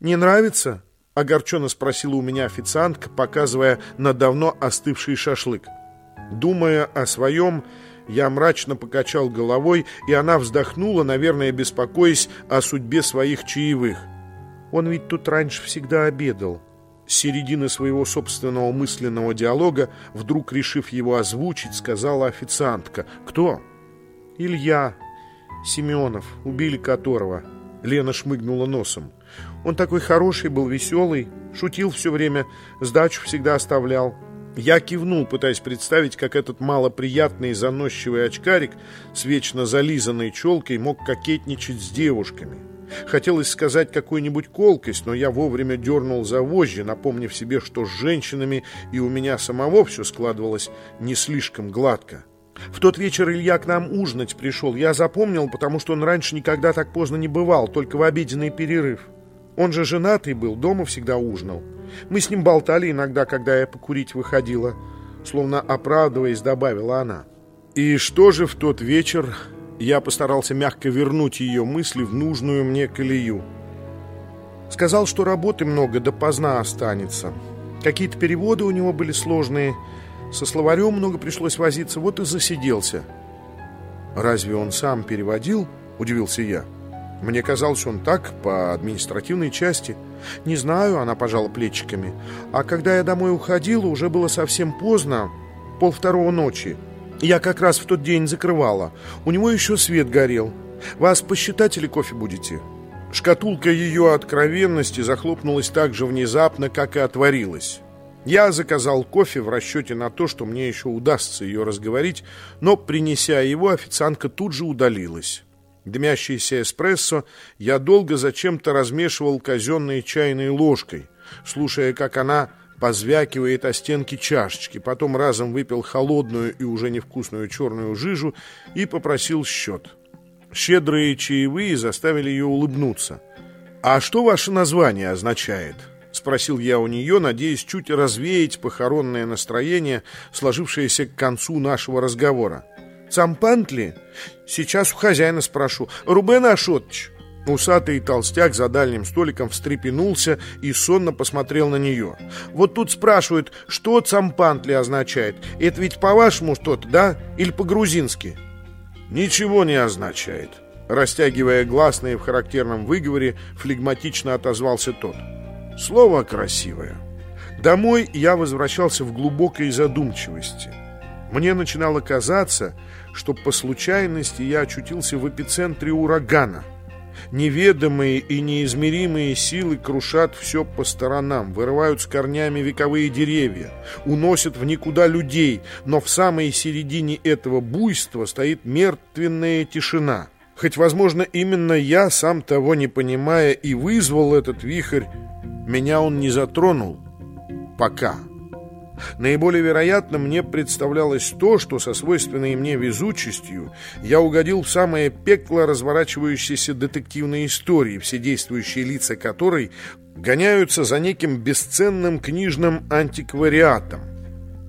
«Не нравится?» — огорченно спросила у меня официантка, показывая на давно остывший шашлык. Думая о своем, я мрачно покачал головой, и она вздохнула, наверное, беспокоясь о судьбе своих чаевых. Он ведь тут раньше всегда обедал. С середины своего собственного мысленного диалога, вдруг решив его озвучить, сказала официантка. «Кто?» «Илья Семенов, убили которого». Лена шмыгнула носом. Он такой хороший был, веселый, шутил все время, сдачу всегда оставлял. Я кивнул, пытаясь представить, как этот малоприятный заносчивый очкарик с вечно зализанной челкой мог кокетничать с девушками. Хотелось сказать какую-нибудь колкость, но я вовремя дернул за вожжи, напомнив себе, что с женщинами и у меня самого все складывалось не слишком гладко. В тот вечер Илья к нам ужинать пришел. Я запомнил, потому что он раньше никогда так поздно не бывал, только в обеденный перерыв. Он же женатый был, дома всегда ужинал. Мы с ним болтали иногда, когда я покурить выходила. Словно оправдываясь, добавила она. И что же в тот вечер я постарался мягко вернуть ее мысли в нужную мне колею. Сказал, что работы много, да поздна останется. Какие-то переводы у него были сложные. Со словарем много пришлось возиться, вот и засиделся. «Разве он сам переводил?» – удивился я. Мне казалось, он так, по административной части. Не знаю, она пожала плечиками. А когда я домой уходила, уже было совсем поздно, полвторого ночи. Я как раз в тот день закрывала. У него еще свет горел. Вас посчитать или кофе будете?» Шкатулка ее откровенности захлопнулась так же внезапно, как и отворилась. Я заказал кофе в расчете на то, что мне еще удастся ее разговорить, но, принеся его, официантка тут же удалилась. Дымящийся эспрессо я долго зачем-то размешивал казенной чайной ложкой, слушая, как она позвякивает о стенки чашечки, потом разом выпил холодную и уже невкусную черную жижу и попросил счет. Щедрые чаевые заставили ее улыбнуться. «А что ваше название означает?» — спросил я у нее, надеясь чуть развеять похоронное настроение, сложившееся к концу нашего разговора. Цампантли? Сейчас у хозяина спрошу. Рубен Ашотович?» Усатый толстяк за дальним столиком встрепенулся и сонно посмотрел на нее. «Вот тут спрашивают, что цампантли означает? Это ведь по-вашему что-то, да? Или по-грузински?» «Ничего не означает», — растягивая гласные в характерном выговоре, флегматично отозвался тот. «Слово красивое». Домой я возвращался в глубокой задумчивости. Мне начинало казаться, что по случайности я очутился в эпицентре урагана. Неведомые и неизмеримые силы крушат все по сторонам, вырывают с корнями вековые деревья, уносят в никуда людей, но в самой середине этого буйства стоит мертвенная тишина. Хоть, возможно, именно я, сам того не понимая, и вызвал этот вихрь, меня он не затронул. Пока. Наиболее вероятно мне представлялось то, что со свойственной мне везучестью я угодил в самое пекло разворачивающейся детективной истории, все действующие лица которой гоняются за неким бесценным книжным антиквариатом.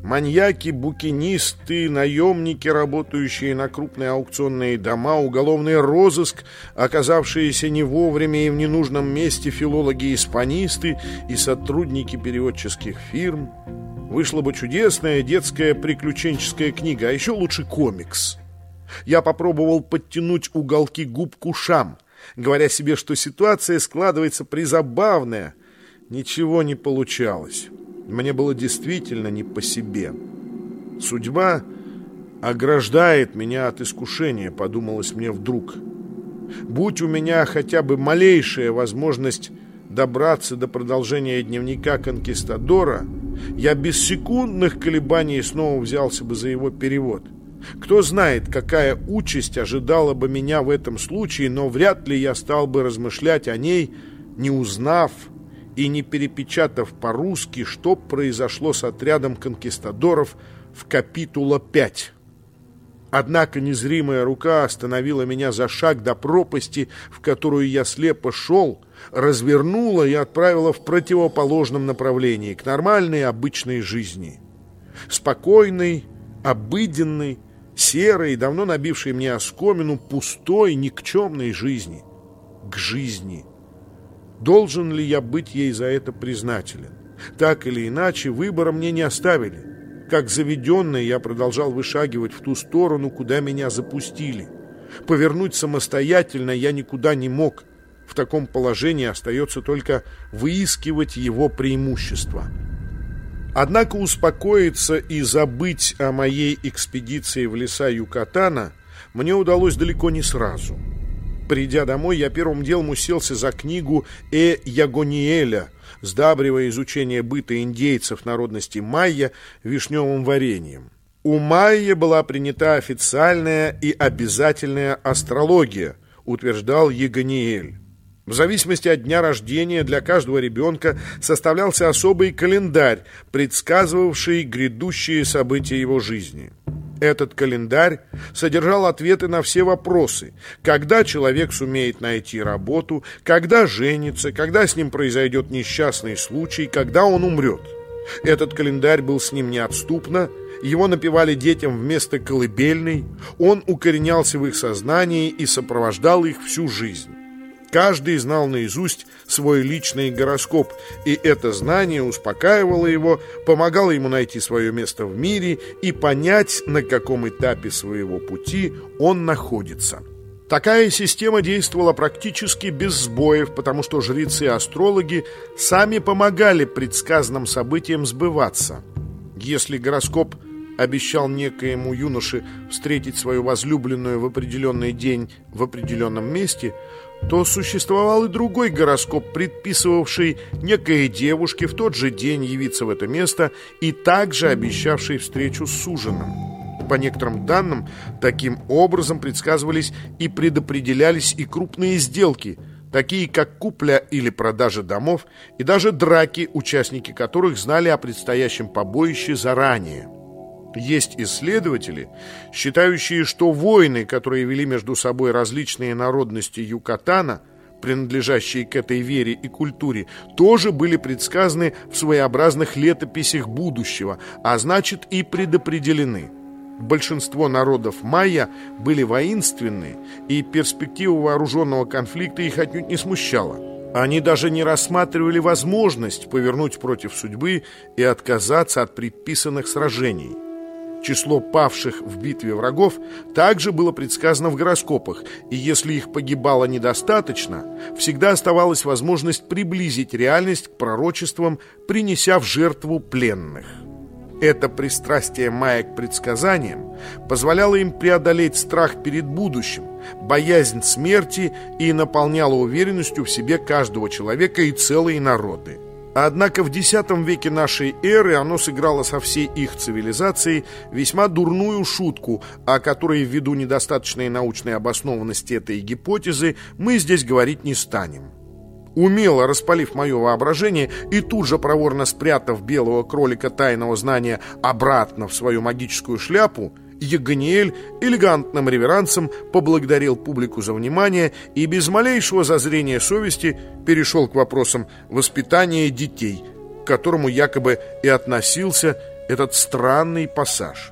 Маньяки, букинисты, наемники, работающие на крупные аукционные дома, уголовный розыск, оказавшиеся не вовремя и в ненужном месте филологи-испанисты и сотрудники переводческих фирм – Вышла бы чудесная детская приключенческая книга, а еще лучше комикс. Я попробовал подтянуть уголки губ к ушам, говоря себе, что ситуация складывается призабавная. Ничего не получалось. Мне было действительно не по себе. Судьба ограждает меня от искушения, подумалось мне вдруг. Будь у меня хотя бы малейшая возможность добраться до продолжения дневника конкистадора, я без секундных колебаний снова взялся бы за его перевод. Кто знает, какая участь ожидала бы меня в этом случае, но вряд ли я стал бы размышлять о ней, не узнав и не перепечатав по-русски, что произошло с отрядом конкистадоров в капитула 5. Однако незримая рука остановила меня за шаг до пропасти, в которую я слепо шел, развернула и отправила в противоположном направлении, к нормальной обычной жизни. Спокойной, обыденной, серой, давно набившей мне оскомину, пустой, никчемной жизни. К жизни. Должен ли я быть ей за это признателен? Так или иначе, выбора мне не оставили. Как заведенный, я продолжал вышагивать в ту сторону, куда меня запустили. Повернуть самостоятельно я никуда не мог. В таком положении остается только выискивать его преимущества. Однако успокоиться и забыть о моей экспедиции в леса Юкатана мне удалось далеко не сразу. Придя домой, я первым делом уселся за книгу Э. Ягониэля, сдабривая изучение быта индейцев народности майя вишневым вареньем. У майя была принята официальная и обязательная астрология, утверждал Ягониэль. В зависимости от дня рождения для каждого ребенка составлялся особый календарь, предсказывавший грядущие события его жизни. Этот календарь содержал ответы на все вопросы. Когда человек сумеет найти работу, когда женится, когда с ним произойдет несчастный случай, когда он умрет. Этот календарь был с ним неотступно, его напевали детям вместо колыбельной, он укоренялся в их сознании и сопровождал их всю жизнь. Каждый знал наизусть свой личный гороскоп, и это знание успокаивало его, помогало ему найти свое место в мире и понять, на каком этапе своего пути он находится. Такая система действовала практически без сбоев, потому что жрецы и астрологи сами помогали предсказанным событиям сбываться. Если гороскоп обещал некоему юноше встретить свою возлюбленную в определенный день в определенном месте – то существовал и другой гороскоп, предписывавший некой девушке в тот же день явиться в это место и также обещавший встречу с суженым. По некоторым данным, таким образом предсказывались и предопределялись и крупные сделки, такие как купля или продажа домов, и даже драки, участники которых знали о предстоящем побоище заранее. Есть исследователи, считающие, что войны, которые вели между собой различные народности Юкатана, принадлежащие к этой вере и культуре, тоже были предсказаны в своеобразных летописях будущего, а значит и предопределены. Большинство народов майя были воинственны, и перспектива вооруженного конфликта их отнюдь не смущала. Они даже не рассматривали возможность повернуть против судьбы и отказаться от предписанных сражений. Число павших в битве врагов также было предсказано в гороскопах, и если их погибало недостаточно, всегда оставалась возможность приблизить реальность к пророчествам, принеся в жертву пленных. Это пристрастие Майя к предсказаниям позволяло им преодолеть страх перед будущим, боязнь смерти и наполняло уверенностью в себе каждого человека и целые народы. Однако в X веке нашей эры оно сыграло со всей их цивилизацией весьма дурную шутку, о которой ввиду недостаточной научной обоснованности этой гипотезы мы здесь говорить не станем. Умело распалив мое воображение и тут же проворно спрятав белого кролика тайного знания обратно в свою магическую шляпу, Ягониэль элегантным реверансом поблагодарил публику за внимание и без малейшего зазрения совести перешел к вопросам воспитания детей, к которому якобы и относился этот странный пассаж.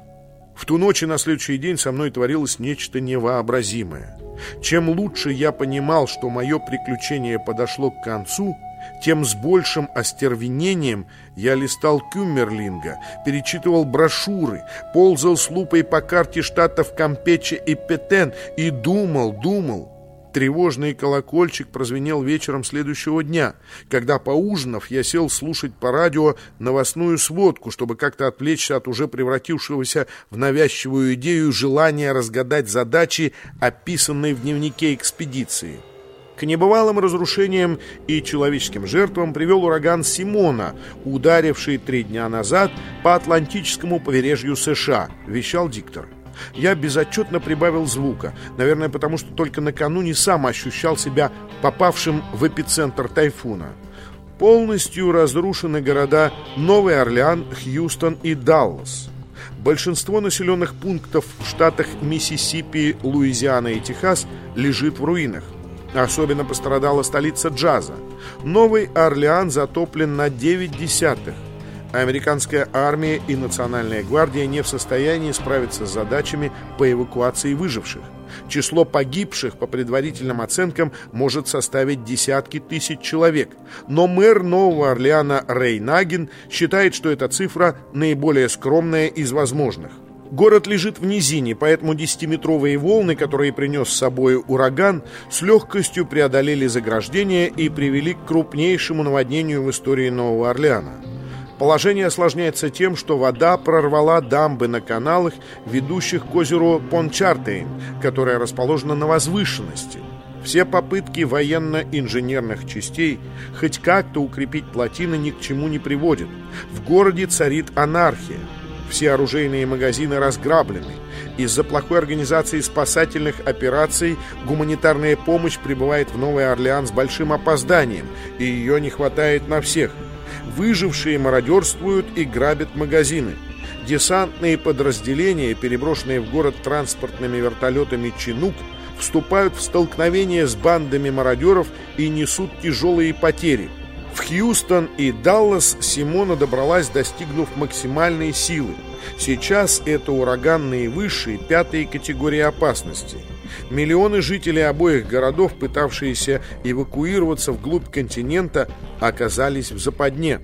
В ту ночь и на следующий день со мной творилось нечто невообразимое. Чем лучше я понимал, что мое приключение подошло к концу – тем с большим остервенением я листал Кюмерлинга, перечитывал брошюры, ползал с лупой по карте штатов Кампече и Петен и думал, думал. Тревожный колокольчик прозвенел вечером следующего дня, когда, поужинав, я сел слушать по радио новостную сводку, чтобы как-то отвлечься от уже превратившегося в навязчивую идею желания разгадать задачи, описанные в дневнике экспедиции. К небывалым разрушениям и человеческим жертвам привел ураган Симона, ударивший три дня назад по Атлантическому побережью США, вещал диктор. Я безотчетно прибавил звука, наверное, потому что только накануне сам ощущал себя попавшим в эпицентр тайфуна. Полностью разрушены города Новый Орлеан, Хьюстон и Даллас. Большинство населенных пунктов в штатах Миссисипи, Луизиана и Техас лежит в руинах. Особенно пострадала столица джаза. Новый Орлеан затоплен на 9 десятых. Американская армия и Национальная гвардия не в состоянии справиться с задачами по эвакуации выживших. Число погибших, по предварительным оценкам, может составить десятки тысяч человек. Но мэр Нового Орлеана Рей Нагин считает, что эта цифра наиболее скромная из возможных. Город лежит в низине, поэтому десятиметровые волны, которые принес с собой ураган, с легкостью преодолели заграждение и привели к крупнейшему наводнению в истории Нового Орлеана. Положение осложняется тем, что вода прорвала дамбы на каналах, ведущих к озеру Пончартейн, которое расположено на возвышенности. Все попытки военно-инженерных частей хоть как-то укрепить плотины ни к чему не приводят. В городе царит анархия. Все оружейные магазины разграблены. Из-за плохой организации спасательных операций гуманитарная помощь прибывает в Новый Орлеан с большим опозданием, и ее не хватает на всех. Выжившие мародерствуют и грабят магазины. Десантные подразделения, переброшенные в город транспортными вертолетами «Чинук», вступают в столкновение с бандами мародеров и несут тяжелые потери – Хьюстон и Даллас Симона добралась, достигнув максимальной силы. Сейчас это ураганные высшие, пятые категории опасности. Миллионы жителей обоих городов, пытавшиеся эвакуироваться вглубь континента, оказались в западне.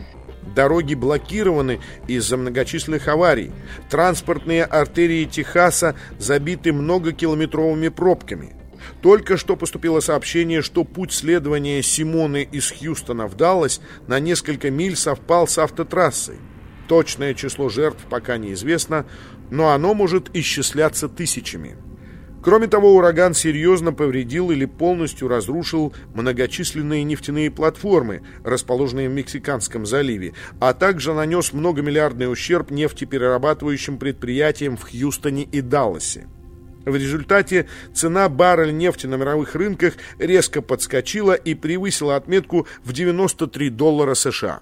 Дороги блокированы из-за многочисленных аварий. Транспортные артерии Техаса забиты многокилометровыми пробками. Только что поступило сообщение, что путь следования Симоны из Хьюстона в Даллас на несколько миль совпал с автотрассой. Точное число жертв пока неизвестно, но оно может исчисляться тысячами. Кроме того, ураган серьезно повредил или полностью разрушил многочисленные нефтяные платформы, расположенные в Мексиканском заливе, а также нанес многомиллиардный ущерб нефтеперерабатывающим предприятиям в Хьюстоне и Далласе. В результате цена барреля нефти на мировых рынках резко подскочила и превысила отметку в 93 доллара США.